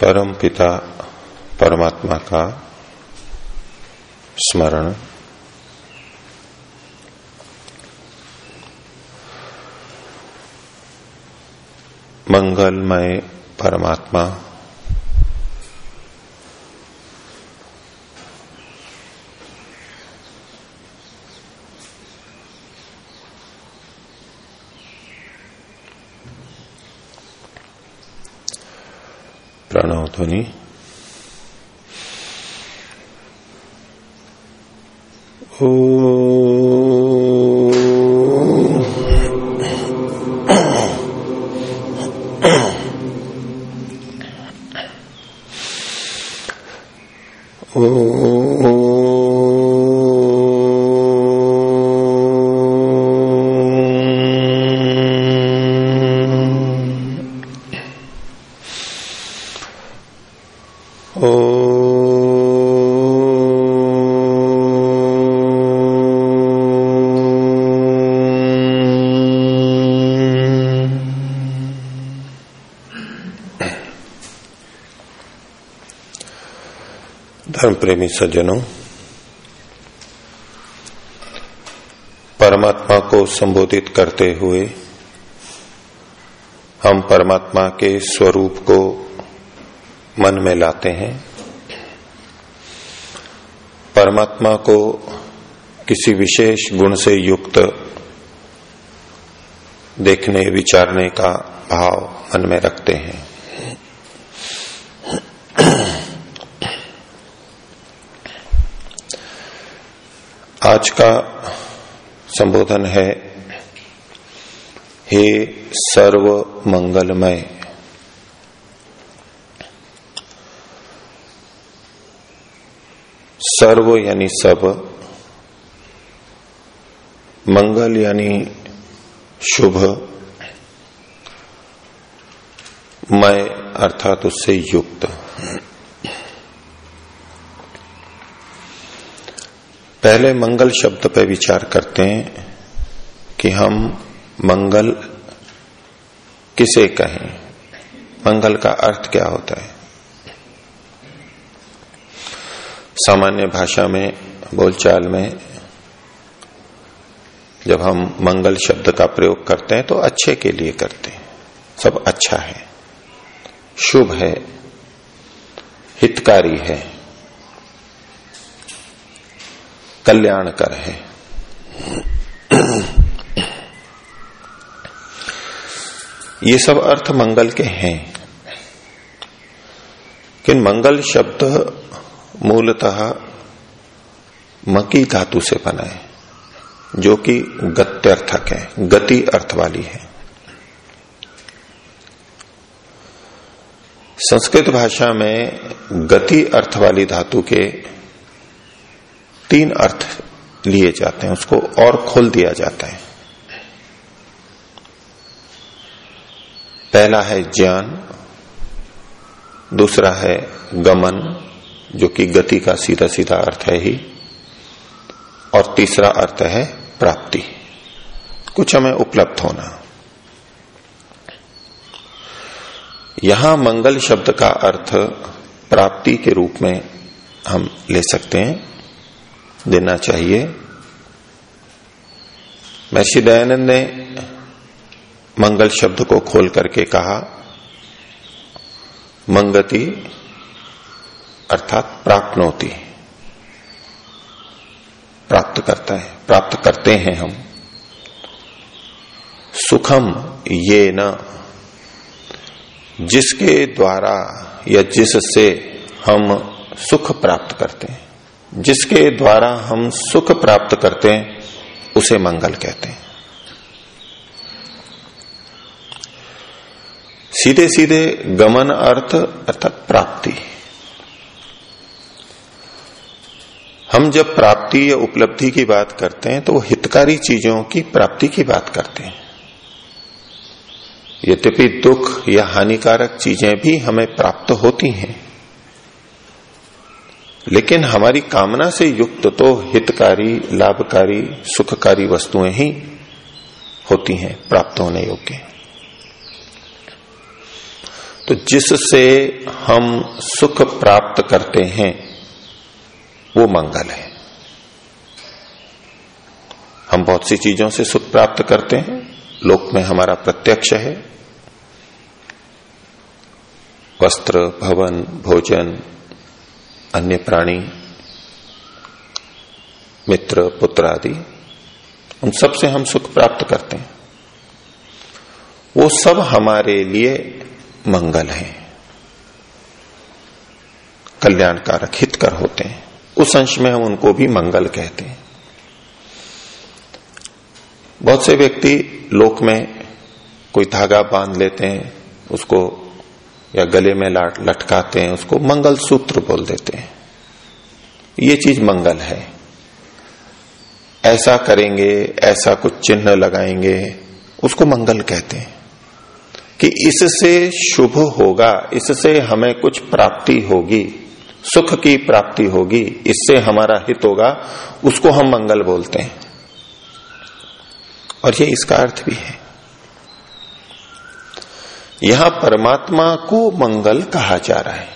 परम पिता परमात्मा का स्मरण। मंगलमय परमात्मा। ध्वनि धर्म प्रेमी सज्जनों, परमात्मा को संबोधित करते हुए हम परमात्मा के स्वरूप को मन में लाते हैं। परमात्मा को किसी विशेष गुण से युक्त देखने, विचारने का भाव मन में रखते हैं। आज का संबोधन है, हे सर्व मंगलमय सर्व यानी सब, मंगल यानी शुभ, मय अर्थात उससे युक्त। पहले मंगल शब्द पर विचार करते हैं कि हम मंगल किसे कहें? मंगल का अर्थ क्या होता है? सामान्य भाषा में, बोलचाल में, जब हम मंगल शब्द का प्रयोग करते हैं तो अच्छे के लिए करते हैं। सब अच्छा है। शुभ है। हितकारी है। कल्याणकर है। ये सब अर्थ मंगल के हैं। किन मंगल शब्द मूलतः मकी धातु से बना है, जो कि गत्यर्थक है, गति अर्थ वाली है। संस्कृत भाषा में गति अर्थ वाली धातु के तीन अर्थ लिए जाते हैं, उसको और खोल दिया जाता है। पहला है ज्ञान, दूसरा है गमन, जो कि गति का सीधा सीधा अर्थ है ही, और तीसरा अर्थ है प्राप्ति। कुछ हमें उपलब्ध होना। यहाँ मंगल शब्द का अर्थ प्राप्ति के रूप में हम ले सकते हैं। देना चाहिए। महर्षि दयानंद ने मंगल शब्द को खोल करके कहा, मंगति अर्थात प्राप्त प्राप्त करता है, प्राप्त करते हैं हम। सुखम ये न, जिसके द्वारा या जिससे हम सुख प्राप्त करते हैं। जिसके द्वारा हम सुख प्राप्त करते हैं, उसे मंगल कहते हैं। सीधे सीधे गमन अर्थ अर्थात प्राप्ति। हम जब प्राप्ति या उपलब्धि की बात करते हैं तो वो हितकारी चीज़ों की प्राप्ति की बात करते हैं। यद्यपि दुख या हानिकारक चीज़ें भी हमें प्राप्त होती हैं। लेकिन हमारी कामना से युक्त तो हितकारी, लाभकारी, सुखकारी वस्तुएँ ही होती हैं, प्राप्त होने योग्य तो जिससे हम सुख प्राप्त करते हैं, वो मंगल है। हम बहुत सी चीज़ों से सुख प्राप्त करते हैं, लोक में हमारा प्रत्यक्ष है। वस्त्र, भवन, भोजन अन्य प्राणी, मित्र, पुत्र आदि, उन सबसे हम सुख प्राप्त करते हैं। वो सब हमारे लिए मंगल है। कल्याणकारक हितकर होते हैं। उस अंश में हम उनको भी मंगल कहते हैं। बहुत से व्यक्ति लोक में कोई धागा बाँध लेते हैं, उसको या गले में लटकाते हैं, उसको मंगल सूत्र बोल देते हैं। ये चीज़ मंगल है। ऐसा करेंगे, ऐसा कुछ चिन्ह लगाएँगे, उसको मंगल कहते हैं। कि इससे शुभ होगा, इससे हमें कुछ प्राप्ति होगी, सुख की प्राप्ति होगी, इससे हमारा हित होगा, उसको हम मंगल बोलते हैं। और ये इसका अर्थ भी है। यहाँ परमात्मा को मंगल कहा जा रहा है।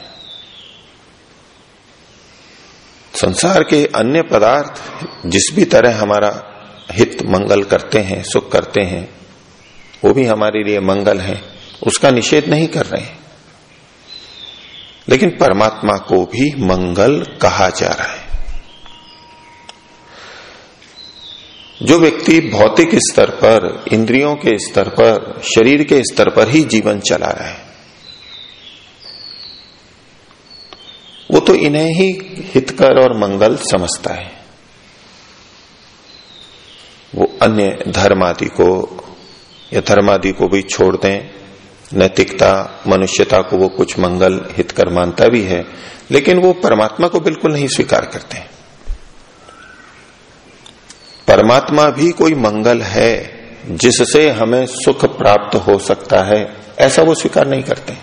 संसार के अन्य पदार्थ, जिस भी तरह हमारा हित मंगल करते हैं, सुख करते हैं, वो भी हमारे लिए मंगल है, उसका निषेध नहीं कर रहे लेकिन परमात्मा को भी मंगल कहा जा रहा है। जो व्यक्ति भौतिक स्तर पर, इंद्रियों के स्तर पर, शरीर के स्तर पर ही जीवन चला रहा है, वो तो इन्हें ही हितकर और मंगल समझता है। वो अन्य धर्म आदि को, या धर्म आदि को भी छोड़ दें, नैतिकता, मनुष्यता को वो कुछ मंगल हितकर मानता भी है, लेकिन वो परमात्मा को बिल्कुल नहीं स्वीकार करते परमात्मा भी कोई मंगल है जिससे हमें सुख प्राप्त हो सकता है, ऐसा वो स्वीकार नहीं करते।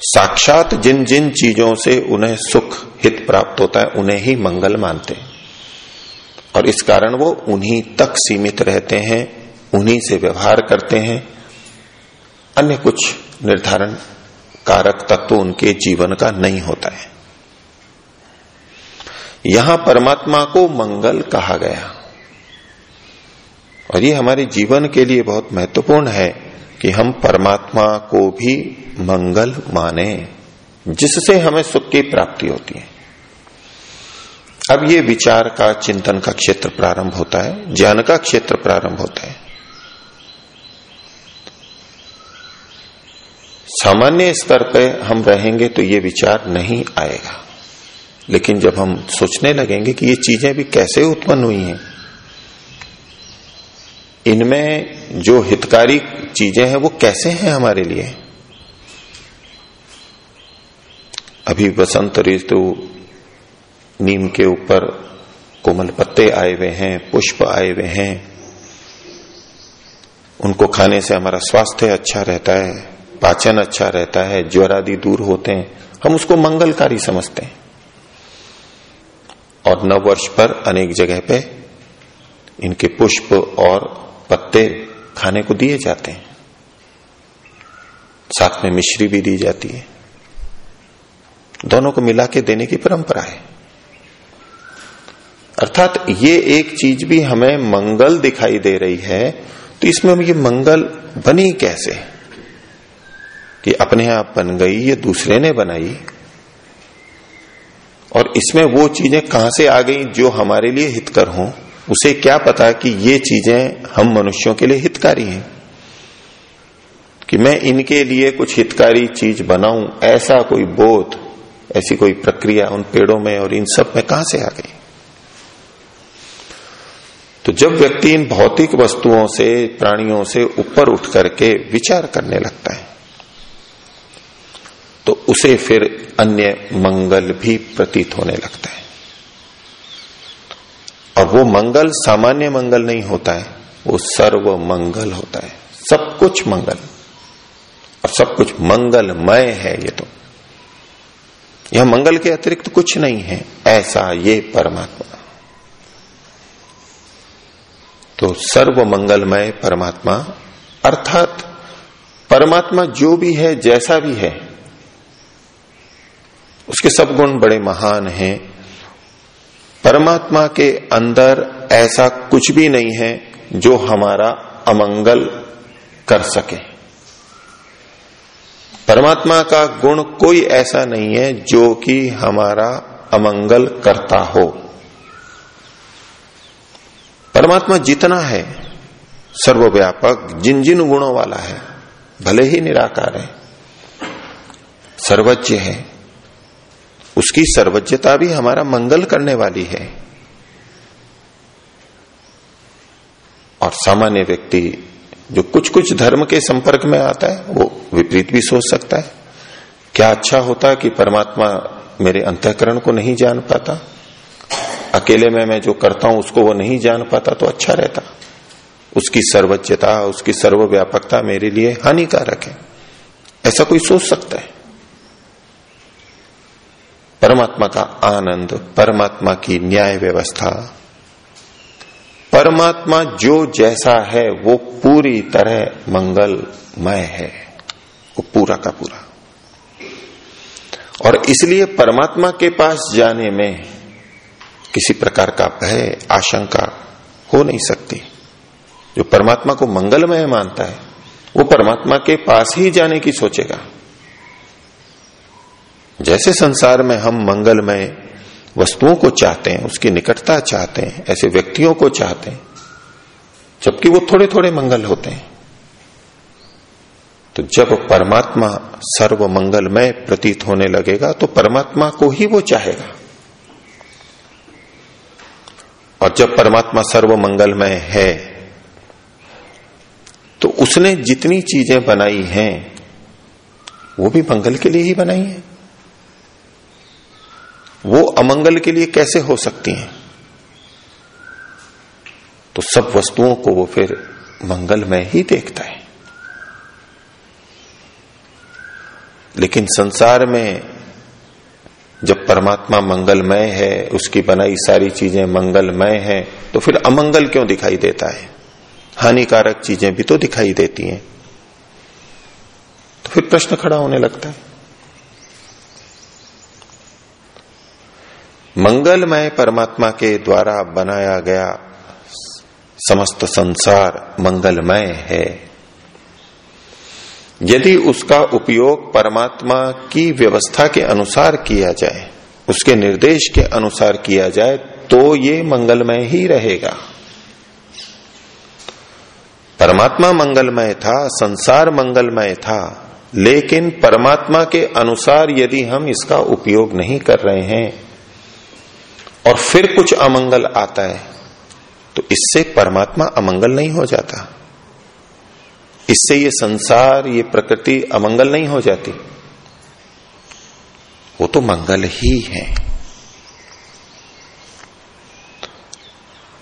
साक्षात जिन जिन चीज़ों से उन्हें सुख हित प्राप्त होता है, उन्हें ही मंगल मानते हैं। और इस कारण वो उन्हीं तक सीमित रहते हैं, उन्हीं से व्यवहार करते हैं। अन्य कुछ निर्धारण कारक तत्व तो उनके जीवन का नहीं होता है। यहाँ परमात्मा को मंगल कहा गया। और ये हमारे जीवन के लिए बहुत महत्वपूर्ण है कि हम परमात्मा को भी मंगल माने, जिससे हमें सुख की प्राप्ति होती है। अब ये विचार का चिंतन का क्षेत्र प्रारंभ होता है, ज्ञान का क्षेत्र प्रारंभ होता है। सामान्य स्तर पे हम रहेंगे तो ये विचार नहीं आएगा। लेकिन जब हम सोचने लगेंगे कि ये चीज़ें भी कैसे उत्पन्न हुई हैं, इनमें जो हितकारी चीज़ें हैं, वो कैसे हैं हमारे लिए? अभी बसंत ऋतु नीम के ऊपर कोमल पत्ते आए हुए हैं, पुष्प आए हुए हैं। उनको खाने से हमारा स्वास्थ्य अच्छा रहता है, पाचन अच्छा रहता है ज्वर आदि दूर होते हैं। हम उसको मंगलकारी समझते हैं। और नव वर्ष पर अनेक जगह पे इनके पुष्प और पत्ते खाने को दिए जाते हैं। साथ में मिश्री भी दी जाती है। दोनों को मिला के देने की परंपरा है। अर्थात ये एक चीज़ भी हमें मंगल दिखाई दे रही है तो इसमें हम ये मंगल बनी कैसे? कि अपने आप बन गई, ये दूसरे ने बनाई। और इसमें वो चीज़ें कहाँ से आ गई जो हमारे लिए हितकर हों, उसे क्या पता कि ये चीज़ें हम मनुष्यों के लिए हितकारी हैं? कि मैं इनके लिए कुछ हितकारी चीज़ बनाऊँ, ऐसा कोई बोध, ऐसी कोई प्रक्रिया उन पेड़ों में और इन सब में कहाँ से आ गई? तो जब व्यक्ति इन भौतिक वस्तुओं से, प्राणियों से ऊपर उठ करके विचार करने लगता है तो उसे फिर अन्य मंगल भी प्रतीत होने लगता है। और वो मंगल सामान्य मंगल नहीं होता है, वो सर्व मंगल होता है। सब कुछ मंगल। और सब कुछ मंगलमय है ये तो। यह मंगल के अतिरिक्त कुछ नहीं है, ऐसा ये परमात्मा। तो सर्व मंगलमय परमात्मा, अर्थात परमात्मा जो भी है, जैसा भी है उसके सब गुण बड़े महान हैं। परमात्मा के अंदर ऐसा कुछ भी नहीं है जो हमारा अमंगल कर सके। परमात्मा का गुण कोई ऐसा नहीं है जो कि हमारा अमंगल करता हो। परमात्मा जितना है, सर्वव्यापक जिन जिन गुणों वाला है, भले ही निराकार है सर्वज्ञ है। उसकी सर्वज्ञता भी हमारा मंगल करने वाली है। और सामान्य व्यक्ति जो कुछ कुछ धर्म के संपर्क में आता है, वो विपरीत भी सोच सकता है। क्या अच्छा होता कि परमात्मा मेरे अंतकरण को नहीं जान पाता? अकेले में मैं जो करता हूँ, उसको वो नहीं जान पाता तो अच्छा रहता। उसकी सर्वज्ञता, उसकी सर्वव्यापकता मेरे लिए हानिकारक है। ऐसा कोई सोच सकता है? परमात्मा का आनंद, परमात्मा की न्याय व्यवस्था। परमात्मा जो जैसा है, वो पूरी तरह मंगलमय है। वो पूरा का पूरा। और इसलिए परमात्मा के पास जाने में किसी प्रकार का भय, आशंका हो नहीं सकती। जो परमात्मा को मंगलमय मानता है, वो परमात्मा के पास ही जाने की सोचेगा। जैसे संसार में हम मंगलमय वस्तुओं को चाहते हैं, उसकी निकटता चाहते हैं, ऐसे व्यक्तियों को चाहते हैं, जबकि वो थोड़े थोड़े मंगल होते हैं। तो जब परमात्मा सर्व मंगलमय प्रतीत होने लगेगा तो परमात्मा को ही वो चाहेगा। और जब परमात्मा सर्व मंगलमय है तो उसने जितनी चीज़ें बनाई हैं, वो भी मंगल के लिए ही बनाई है। वो अमंगल के लिए कैसे हो सकती हैं? तो सब वस्तुओं को वो फिर मंगल में ही देखता है। लेकिन संसार में जब परमात्मा मंगलमय है, उसकी बनाई सारी चीज़ें मंगलमय है तो फिर अमंगल क्यों दिखाई देता है? हानिकारक चीज़ें भी तो दिखाई देती हैं। तो फिर प्रश्न खड़ा होने लगता है। मंगलमय परमात्मा के द्वारा बनाया गया समस्त संसार मंगलमय है। यदि उसका उपयोग परमात्मा की व्यवस्था के अनुसार किया जाए, उसके निर्देश के अनुसार किया जाए तो ये मंगलमय ही रहेगा। परमात्मा मंगलमय था, संसार मंगलमय था, लेकिन परमात्मा के अनुसार यदि हम इसका उपयोग नहीं कर रहे हैं और फिर कुछ अमंगल आता है तो इससे परमात्मा अमंगल नहीं हो जाता। इससे ये संसार, ये प्रकृति अमंगल नहीं हो जाती। वो तो मंगल ही है।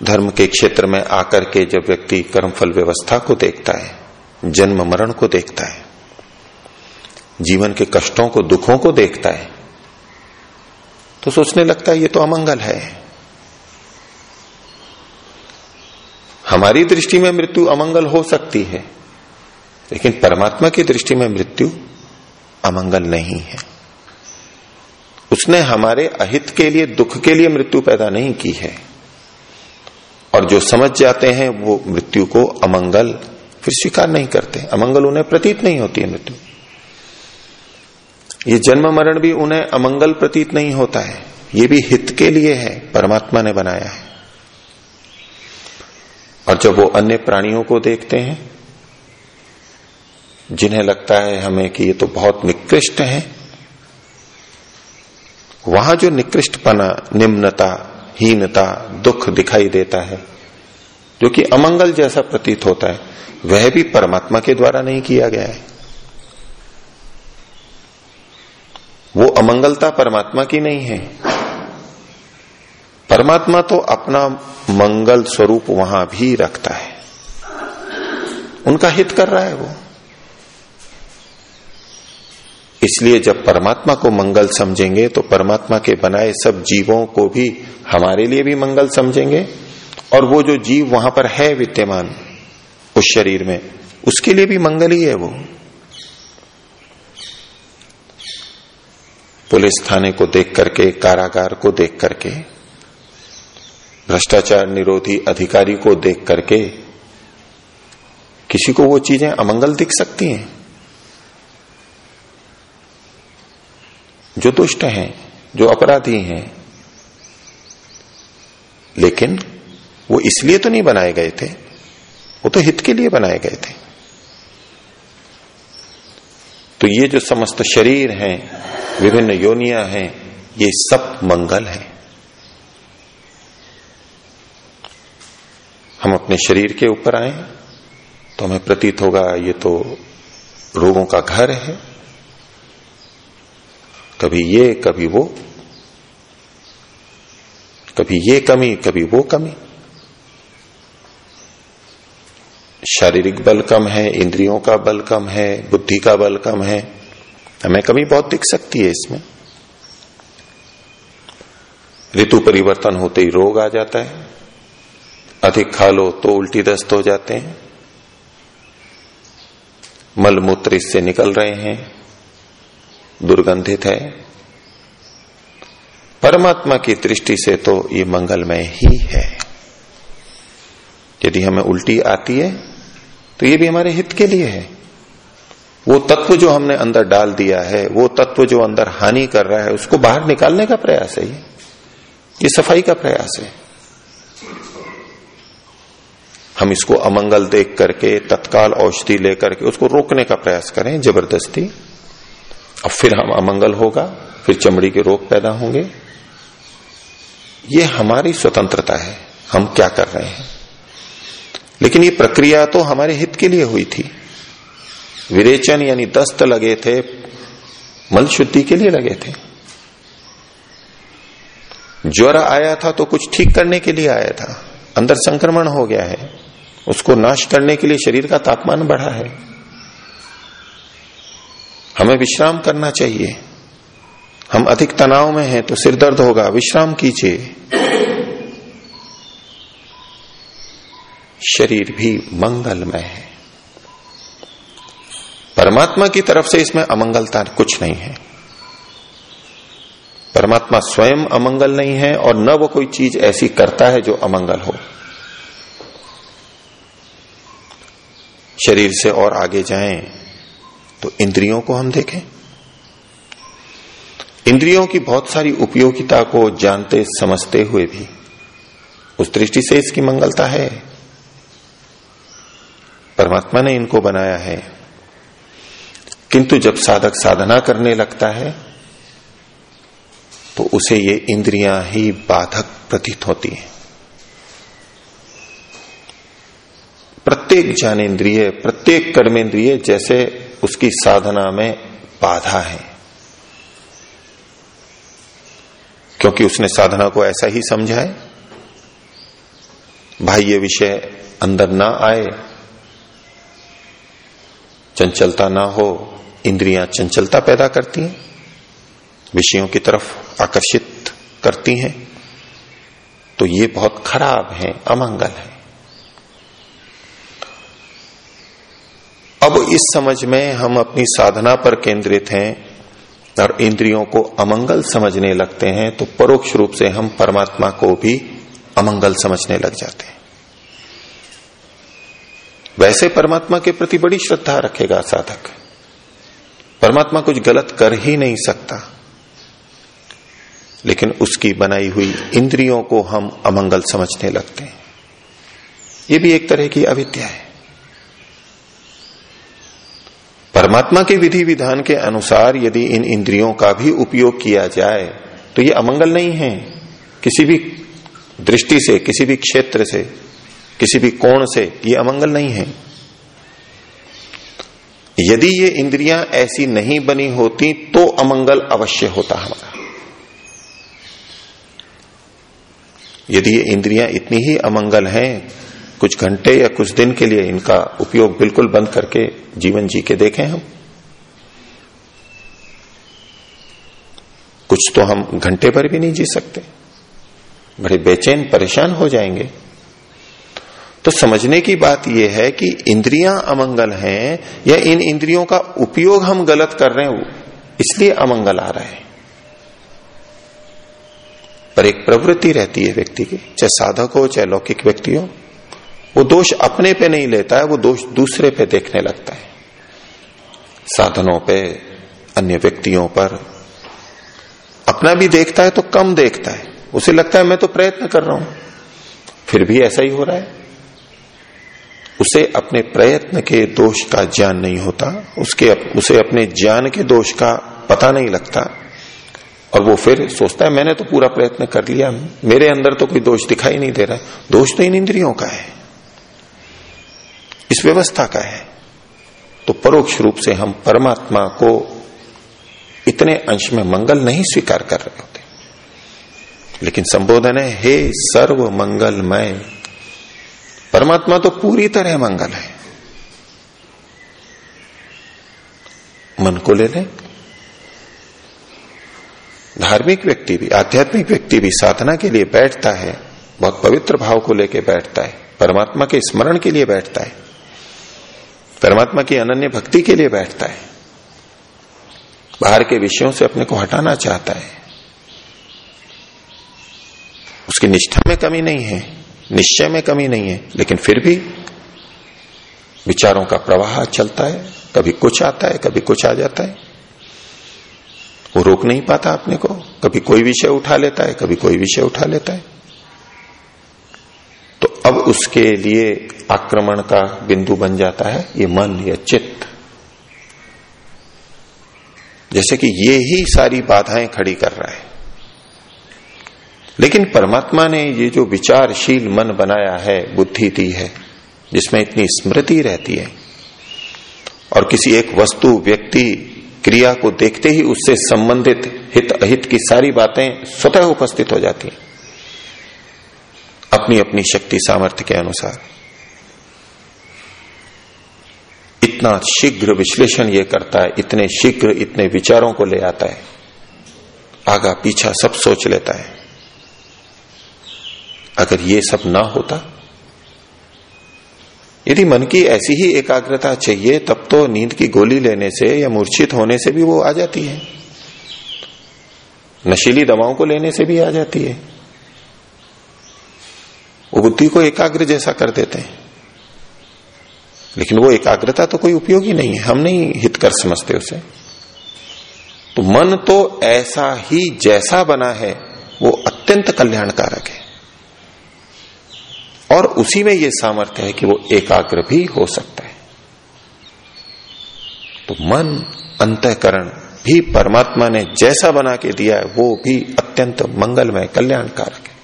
धर्म के क्षेत्र में आकर के जब व्यक्ति कर्मफल व्यवस्था को देखता है, जन्म मरण को देखता है, जीवन के कष्टों को, दुखों को देखता है तो सोचने लगता है, ये तो अमंगल है। हमारी दृष्टि में मृत्यु अमंगल हो सकती है, लेकिन परमात्मा की दृष्टि में मृत्यु अमंगल नहीं है। उसने हमारे अहित के लिए, दुख के लिए मृत्यु पैदा नहीं की है, और जो समझ जाते हैं, वो मृत्यु को अमंगल फिर स्वीकार नहीं करते। अमंगल उन्हें प्रतीत नहीं होती है मृत्यु। ये जन्म मरण भी उन्हें अमंगल प्रतीत नहीं होता है। ये भी हित के लिए है, परमात्मा ने बनाया है। और जब वो अन्य प्राणियों को देखते हैं, जिन्हें लगता है हमें कि ये तो बहुत निकृष्ट है, वहाँ जो निकृष्टपना, निम्नता, हीनता, दुख दिखाई देता है, जो कि अमंगल जैसा प्रतीत होता है, वह भी परमात्मा के द्वारा नहीं किया गया है। वो अमंगलता परमात्मा की नहीं है। परमात्मा तो अपना मंगल स्वरूप वहाँ भी रखता है। उनका हित कर रहा है वो। इसलिए जब परमात्मा को मंगल समझेंगे तो परमात्मा के बनाए सब जीवों को भी हमारे लिए भी मंगल समझेंगे। और वो जो जीव वहाँ पर है विद्यमान, उस शरीर में, उसके लिए भी मंगल ही है वो। पुलिस थाने को देख करके, कारागार को देख करके, भ्रष्टाचार निरोधी अधिकारी को देख करके, किसी को वो चीज़ें अमंगल दिख सकती हैं? जो दुष्ट हैं, जो अपराधी हैं, लेकिन वो इसलिए तो नहीं बनाए गए थे, वो तो हित के लिए बनाए गए थे। तो ये जो समस्त शरीर हैं, विभिन्न योनिया हैं, ये सब मंगल है। हम अपने शरीर के ऊपर आए तो हमें प्रतीत होगा ये तो रोगों का घर है। कभी ये, कभी वो, कभी ये कमी, कभी वो कमी। शारीरिक बल कम है, इंद्रियों का बल कम है, बुद्धि का बल कम है। हमें कमी बहुत दिख सकती है इसमें। ऋतु परिवर्तन होते ही रोग आ जाता है। अधिक खा लो तो उल्टी दस्त हो जाते हैं। मल मूत्र इससे निकल रहे हैं। दुर्गंधित है। परमात्मा की दृष्टि से तो ये मंगलमय ही है। यदि हमें उल्टी आती है तो ये भी हमारे हित के लिए है। वो तत्व जो हमने अंदर डाल दिया है, वो तत्व जो अंदर हानि कर रहा है, उसको बाहर निकालने का प्रयास है ये। ये सफ़ाई का प्रयास है। हम इसको अमंगल देख करके, तत्काल औषधि लेकर के उसको रोकने का प्रयास करें, ज़बरदस्ती। अब फिर हम अमंगल होगा, फिर चमड़ी के रोग पैदा होंगे। ये हमारी स्वतंत्रता है। हम क्या कर रहे हैं? लेकिन ये प्रक्रिया तो हमारे हित के लिए हुई थी। विरेचन यानी दस्त लगे थे मल शुद्धि के लिए लगे थे। ज्वर आया था तो कुछ ठीक करने के लिए आया था। अंदर संक्रमण हो गया है। उसको नाश करने के लिए शरीर का तापमान बढ़ा है। हमें विश्राम करना चाहिए। हम अधिक तनाव में हैं तो सिर दर्द होगा। विश्राम कीजिए। शरीर भी मंगलमय है। परमात्मा की तरफ़ से इसमें अमंगलता कुछ नहीं है। परमात्मा स्वयं अमंगल नहीं है और न वो कोई चीज़ ऐसी करता है जो अमंगल हो। शरीर से और आगे जाएँ तो इंद्रियों को हम देखें। इंद्रियों की बहुत सारी उपयोगिता को जानते, समझते हुए भी उस दृष्टि से इसकी मंगलता है। परमात्मा ने इनको बनाया है। किंतु जब साधक साधना करने लगता है तो उसे ये इंद्रियाँ ही बाधक प्रतीत होती हैं। प्रत्येक ज्ञानेन्द्रिय, प्रत्येक कर्मेंद्रिय जैसे उसकी साधना में बाधा है। क्योंकि उसने साधना को ऐसा ही समझा है भाई ये विषय अंदर ना आए चंचलता ना हो, इंद्रियाँ चंचलता पैदा करती हैं, विषयों की तरफ़ आकर्षित करती हैं तो ये बहुत खराब है, अमंगल है। अब इस समझ में हम अपनी साधना पर केंद्रित हैं और इंद्रियों को अमंगल समझने लगते हैं तो परोक्ष रूप से हम परमात्मा को भी अमंगल समझने लग जाते हैं। वैसे परमात्मा के प्रति बड़ी श्रद्धा रखेगा साधक। परमात्मा कुछ गलत कर ही नहीं सकता। लेकिन उसकी बनाई हुई इंद्रियों को हम अमंगल समझने लगते हैं। ये भी एक तरह की अविद्या है। परमात्मा के विधि विधान के अनुसार यदि इन इंद्रियों का भी उपयोग किया जाए तो ये अमंगल नहीं है। किसी भी दृष्टि से, किसी भी क्षेत्र से किसी भी कोण से, ये अमंगल नहीं है। यदि ये इंद्रियाँ ऐसी नहीं बनी होती तो अमंगल अवश्य होता हमारा। यदि ये इंद्रियाँ इतनी ही अमंगल हैं, कुछ घंटे या कुछ दिन के लिए इनका उपयोग बिल्कुल बंद करके जीवन जी के देखें हम। कुछ तो हम घंटे पर भी नहीं जी सकते। बड़े बेचैन, परेशान हो जाएँगे। तो समझने की बात यह है कि इंद्रियाँ अमंगल हैं या इन इंद्रियों का उपयोग हम गलत कर रहे हैं इसलिए अमंगल आ रहा है। पर एक प्रवृत्ति रहती है व्यक्ति की, चाहे साधक हो, चाहे लौकिक व्यक्ति हो वो दोष अपने पे नहीं लेता है, वो दोष दूसरे पे देखने लगता है। साधनों पे, अन्य व्यक्तियों पर अपना भी देखता है तो कम देखता है। उसे लगता है मैं तो प्रयत्न कर रहा हूँ, फिर भी ऐसा ही हो रहा है। उसे अपने प्रयत्न के दोष का ज्ञान नहीं होता, उसके उसे अपने ज्ञान के दोष का पता नहीं लगता। और वो फिर सोचता है, मैंने तो पूरा प्रयत्न कर लिया, मेरे अंदर तो कोई दोष दिखाई नहीं दे रहा दोष तो इन इंद्रियों का है, इस व्यवस्था का है। तो परोक्ष रूप से हम परमात्मा को इतने अंश में मंगल नहीं स्वीकार कर रहे होते। लेकिन संबोधन है, हे सर्व मंगलमय परमात्मा तो पूरी तरह मंगल है। मन को ले लें। धार्मिक व्यक्ति भी, आध्यात्मिक व्यक्ति भी साधना के लिए बैठता है, बहुत पवित्र भाव को लेकर बैठता है, परमात्मा के स्मरण के लिए बैठता है, परमात्मा की अनन्य भक्ति के लिए बैठता है, बाहर के विषयों से अपने को हटाना चाहता है। उसकी निष्ठा में कमी नहीं है। निश्चय में कमी नहीं है, लेकिन फिर भी विचारों का प्रवाह चलता है, कभी कुछ आता है, कभी कुछ आ जाता है। वो रोक नहीं पाता अपने को, कभी कोई विषय उठा लेता है, कभी कोई विषय उठा लेता है। तो अब उसके लिए आक्रमण का बिंदु बन जाता है, ये मन, या चित्त। जैसे कि ये ही सारी बाधाएँ खड़ी कर रहा है। लेकिन परमात्मा ने ये जो विचारशील मन बनाया है, बुद्धि दी है, जिसमें इतनी स्मृति रहती है, और किसी एक वस्तु, व्यक्ति, क्रिया को देखते ही उससे संबंधित हित, अहित की सारी बातें स्वतः उपस्थित हो जाती हैं। अपनी अपनी शक्ति सामर्थ्य के अनुसार। इतना शीघ्र विश्लेषण ये करता है, इतने शीघ्र इतने विचारों को ले आता है। आगा पीछा सब सोच लेता है। अगर ये सब ना होता? यदि मन की ऐसी ही एकाग्रता चाहिए, तब तो नींद की गोली लेने से या मूर्छित होने से भी वो आ जाती है। नशीली दवाओं को लेने से भी आ जाती है। वो बुद्धि को एकाग्र जैसा कर देते हैं। लेकिन वो एकाग्रता तो कोई उपयोगी नहीं है, हम नहीं हितकर समझते उसे। तो मन तो ऐसा ही जैसा बना है, वो अत्यंत कल्याणकारक है। और उसी में यह सामर्थ्य है कि वो एकाग्र भी हो सकता है। तो मन, अंतकरण भी परमात्मा ने जैसा बना के दिया है, वो भी अत्यंत मंगलमय, कल्याणकारक है।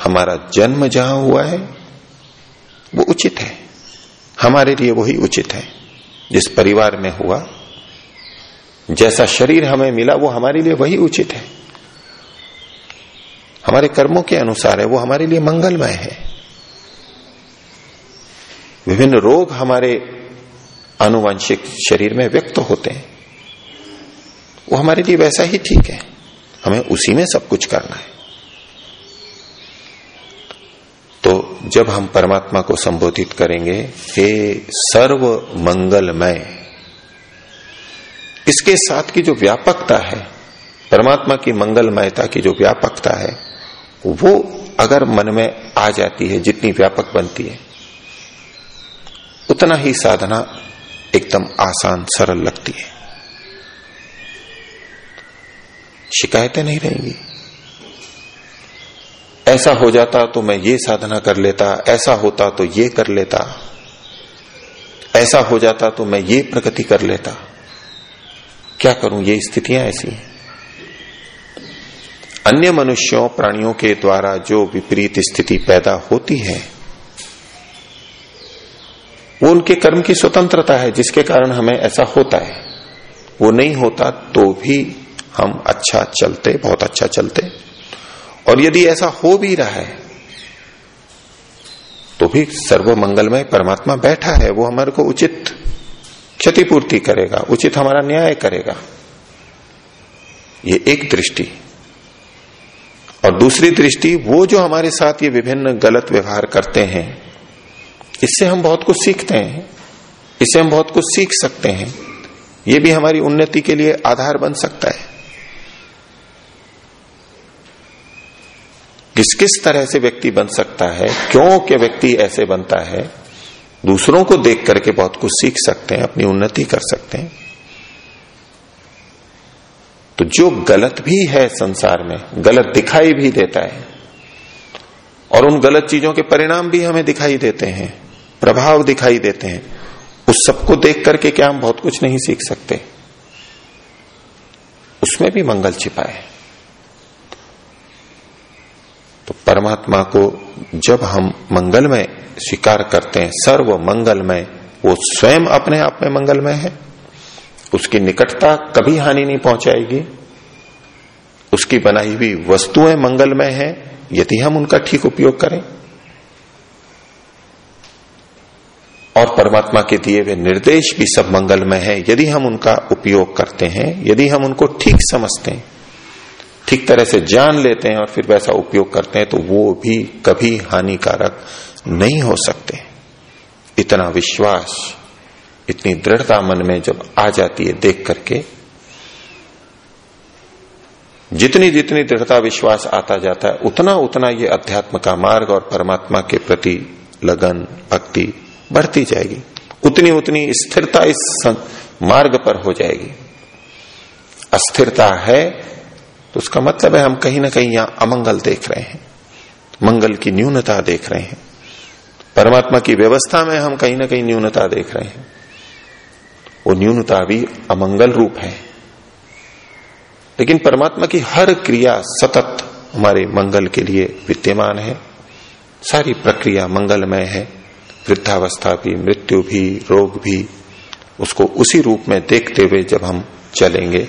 हमारा जन्म जहाँ हुआ है, वो उचित है। हमारे लिए वही उचित है, जिस परिवार में हुआ। जैसा शरीर हमें मिला, वो हमारे लिए वही उचित है। हमारे कर्मों के अनुसार है, वो हमारे लिए मंगलमय है। विभिन्न रोग हमारे आनुवंशिक शरीर में व्यक्त होते हैं। वो हमारे लिए वैसा ही ठीक है। हमें उसी में सब कुछ करना है। तो जब हम परमात्मा को संबोधित करेंगे, हे सर्व मंगलमय, इसके साथ की जो व्यापकता है, परमात्मा की मंगलमयता की जो व्यापकता है वो अगर मन में आ जाती है, जितनी व्यापक बनती है, उतना ही साधना एकदम आसान, सरल लगती है। शिकायतें नहीं रहेंगी। ऐसा हो जाता तो मैं ये साधना कर लेता, ऐसा होता तो ये कर लेता, ऐसा हो जाता तो मैं ये प्रगति कर लेता। क्या करूँ, ये स्थितियाँ ऐसी हैं। अन्य मनुष्यों, प्राणियों के द्वारा जो विपरीत स्थिति पैदा होती है, वो उनके कर्म की स्वतंत्रता है, जिसके कारण हमें ऐसा होता है। वो नहीं होता तो भी हम अच्छा चलते, बहुत अच्छा चलते। और यदि ऐसा हो भी रहा है तो भी सर्व मंगलमय परमात्मा बैठा है, वो हमारे को उचित क्षतिपूर्ति करेगा, उचित हमारा न्याय करेगा। ये एक दृष्टि। और दूसरी दृष्टि, वो जो हमारे साथ ये विभिन्न गलत व्यवहार करते हैं, इससे हम बहुत कुछ सीखते हैं। इससे हम बहुत कुछ सीख सकते हैं। ये भी हमारी उन्नति के लिए आधार बन सकता है। किस किस तरह से व्यक्ति बन सकता है, क्यों क्या व्यक्ति ऐसे बनता है, दूसरों को देख करके बहुत कुछ सीख सकते हैं, अपनी उन्नति कर सकते हैं। तो जो गलत भी है संसार में, गलत दिखाई भी देता है, और उन गलत चीज़ों के परिणाम भी हमें दिखाई देते हैं, प्रभाव दिखाई देते हैं, उस सबको देख करके क्या हम बहुत कुछ नहीं सीख सकते? उसमें भी मंगल छिपा है। तो परमात्मा को जब हम मंगलमय स्वीकार करते हैं सर्व मंगलमय वो स्वयं अपने आप में मंगलमय है। उसकी निकटता कभी हानि नहीं पहुंचाएगी। उसकी बनाई हुई वस्तुएँ मंगलमय है, यदि हम उनका ठीक उपयोग करें। और परमात्मा के दिए हुए निर्देश भी सब मंगलमय है, यदि हम उनका उपयोग करते हैं, यदि हम उनको ठीक समझते हैं, ठीक तरह से जान लेते हैं और फिर वैसा उपयोग करते हैं तो वो भी कभी हानिकारक नहीं हो सकते। इतना विश्वास इतनी दृढ़ता मन में जब आ जाती है देख करके, जितनी जितनी दृढ़ता विश्वास आता जाता है, उतना उतना ये अध्यात्म का मार्ग और परमात्मा के प्रति लगन, भक्ति बढ़ती जाएगी। उतनी उतनी स्थिरता इस मार्ग पर हो जाएगी। अस्थिरता है तो उसका मतलब है हम कहीं ना कहीं यहाँ अमंगल देख रहे हैं, मंगल की न्यूनता देख रहे हैं। परमात्मा की व्यवस्था में हम कहीं ना कहीं न्यूनता देख रहे हैं। वो न्यूनता भी अमंगल रूप है। लेकिन परमात्मा की हर क्रिया सतत हमारे मंगल के लिए विद्यमान है। सारी प्रक्रिया मंगलमय है। वृद्धावस्था भी, मृत्यु भी, रोग भी, उसको उसी रूप में देखते हुए जब हम चलेंगे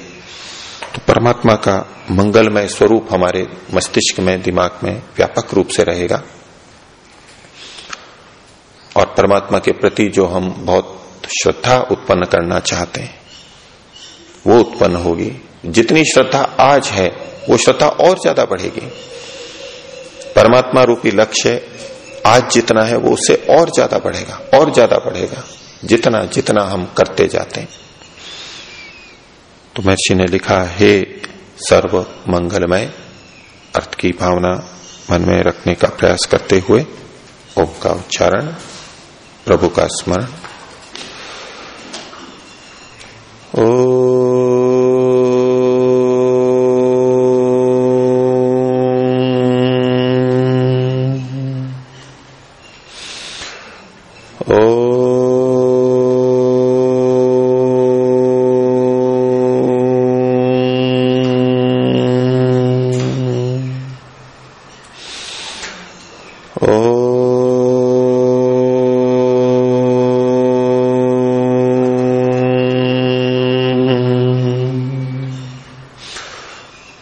तो परमात्मा का मंगलमय स्वरूप हमारे मस्तिष्क में, दिमाग में व्यापक रूप से रहेगा। और परमात्मा के प्रति जो हम बहुत श्रद्धा उत्पन्न करना चाहते हैं। वो उत्पन्न होगी। जितनी श्रद्धा आज है, वो श्रद्धा और ज़्यादा बढ़ेगी। परमात्मा रूपी लक्ष्य आज जितना है, वो उससे और ज़्यादा बढ़ेगा, और ज़्यादा बढ़ेगा। जितना जितना हम करते जाते हैं। तो महर्षि ने लिखा, हे सर्व मंगलमय अर्थ की भावना मन में रखने का प्रयास करते हुए, ओम का उच्चारण, प्रभु का स्मरण। ओ